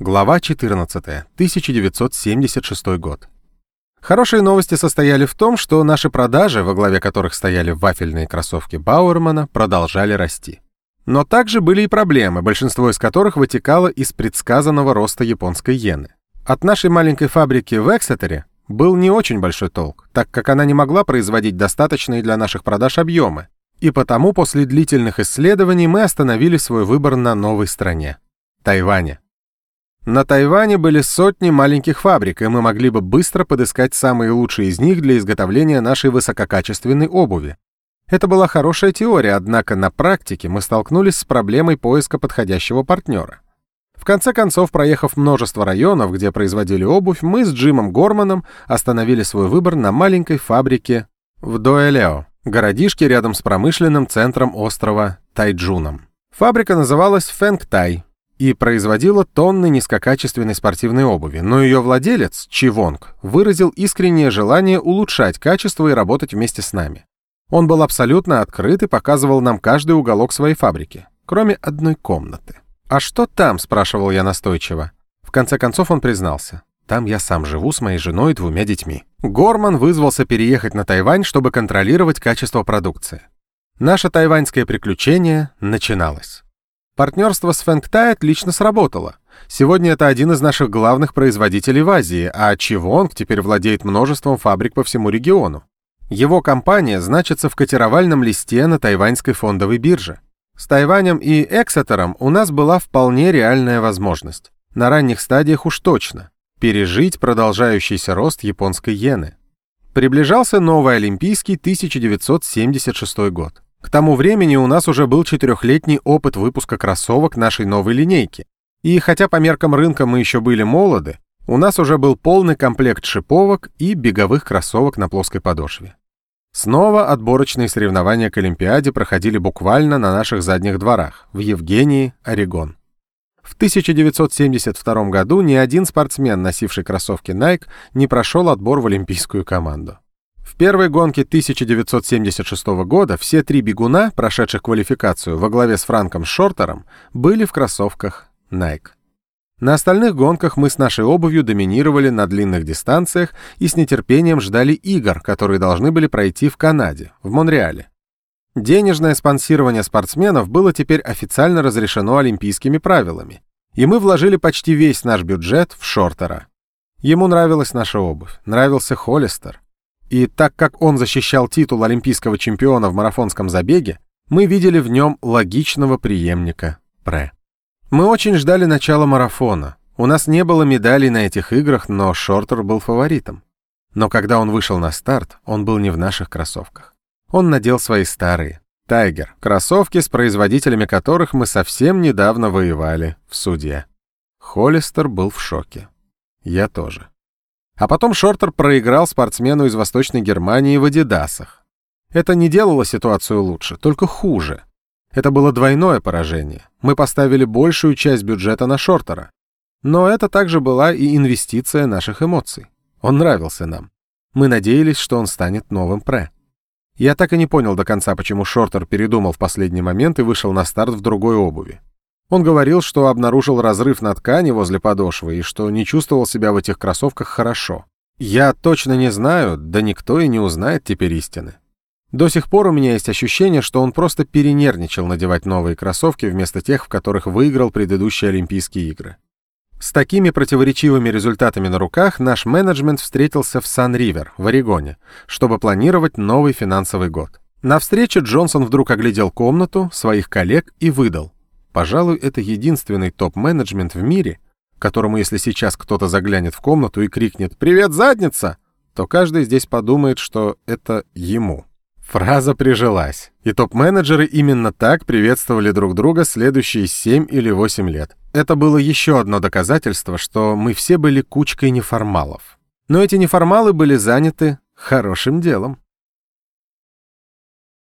Глава 14. 1976 год. Хорошие новости состояли в том, что наши продажи, во главе которых стояли вафельные кроссовки Бауэрмана, продолжали расти. Но также были и проблемы, большинство из которых вытекало из предсказанного роста японской иены. От нашей маленькой фабрики в Эксетере был не очень большой толк, так как она не могла производить достаточные для наших продаж объемы, и потому после длительных исследований мы остановили свой выбор на новой стране – Тайване. На Тайване были сотни маленьких фабрик, и мы могли бы быстро подыскать самые лучшие из них для изготовления нашей высококачественной обуви. Это была хорошая теория, однако на практике мы столкнулись с проблемой поиска подходящего партнера. В конце концов, проехав множество районов, где производили обувь, мы с Джимом Горманом остановили свой выбор на маленькой фабрике в Дуэлео, городишке рядом с промышленным центром острова Тайджуном. Фабрика называлась Фэнг Тай, и производила тонны низкокачественной спортивной обуви, но ее владелец, Чивонг, выразил искреннее желание улучшать качество и работать вместе с нами. Он был абсолютно открыт и показывал нам каждый уголок своей фабрики, кроме одной комнаты. «А что там?» – спрашивал я настойчиво. В конце концов он признался. «Там я сам живу с моей женой и двумя детьми». Горман вызвался переехать на Тайвань, чтобы контролировать качество продукции. Наше тайваньское приключение начиналось. Партнерство с Фэнгтай отлично сработало. Сегодня это один из наших главных производителей в Азии, а Чивонг теперь владеет множеством фабрик по всему региону. Его компания значится в котировальном листе на тайваньской фондовой бирже. С Тайванем и Эксетером у нас была вполне реальная возможность. На ранних стадиях уж точно. Пережить продолжающийся рост японской иены. Приближался новый Олимпийский 1976 год. К тому времени у нас уже был четырехлетний опыт выпуска кроссовок нашей новой линейки. И хотя по меркам рынка мы еще были молоды, у нас уже был полный комплект шиповок и беговых кроссовок на плоской подошве. Снова отборочные соревнования к Олимпиаде проходили буквально на наших задних дворах, в Евгении, Орегон. В 1972 году ни один спортсмен, носивший кроссовки Nike, не прошел отбор в олимпийскую команду. В первой гонке 1976 года все три бегуна, прошедших квалификацию во главе с Франком Шортером, были в кроссовках Nike. На остальных гонках мы с нашей обувью доминировали на длинных дистанциях и с нетерпением ждали игр, которые должны были пройти в Канаде, в Монреале. Денежное спонсирование спортсменов было теперь официально разрешено олимпийскими правилами, и мы вложили почти весь наш бюджет в Шортера. Ему нравилась наша обувь, нравился Холлистер. И так как он защищал титул олимпийского чемпиона в марафонском забеге, мы видели в нем логичного преемника Пре. Мы очень ждали начала марафона. У нас не было медалей на этих играх, но Шортер был фаворитом. Но когда он вышел на старт, он был не в наших кроссовках. Он надел свои старые, Тайгер, кроссовки, с производителями которых мы совсем недавно воевали в суде. Холлистер был в шоке. Я тоже. А потом Шортер проиграл спортсмену из Восточной Германии в Адидасах. Это не делало ситуацию лучше, только хуже. Это было двойное поражение. Мы поставили большую часть бюджета на Шортера. Но это также была и инвестиция наших эмоций. Он нравился нам. Мы надеялись, что он станет новым пре. Я так и не понял до конца, почему Шортер передумал в последний момент и вышел на старт в другой обуви. Он говорил, что обнаружил разрыв на ткани возле подошвы и что не чувствовал себя в этих кроссовках хорошо. Я точно не знаю, да никто и не узнает теперь истины. До сих пор у меня есть ощущение, что он просто перенервничал надевать новые кроссовки вместо тех, в которых выиграл предыдущие Олимпийские игры. С такими противоречивыми результатами на руках наш менеджмент встретился в Сан-Ривер, в Орегоне, чтобы планировать новый финансовый год. На встрече Джонсон вдруг оглядел комнату, своих коллег и выдал. Пожалуй, это единственный топ-менеджмент в мире, которому если сейчас кто-то заглянет в комнату и крикнет «Привет, задница!», то каждый здесь подумает, что это ему. Фраза прижилась, и топ-менеджеры именно так приветствовали друг друга следующие 7 или 8 лет. Это было еще одно доказательство, что мы все были кучкой неформалов. Но эти неформалы были заняты хорошим делом.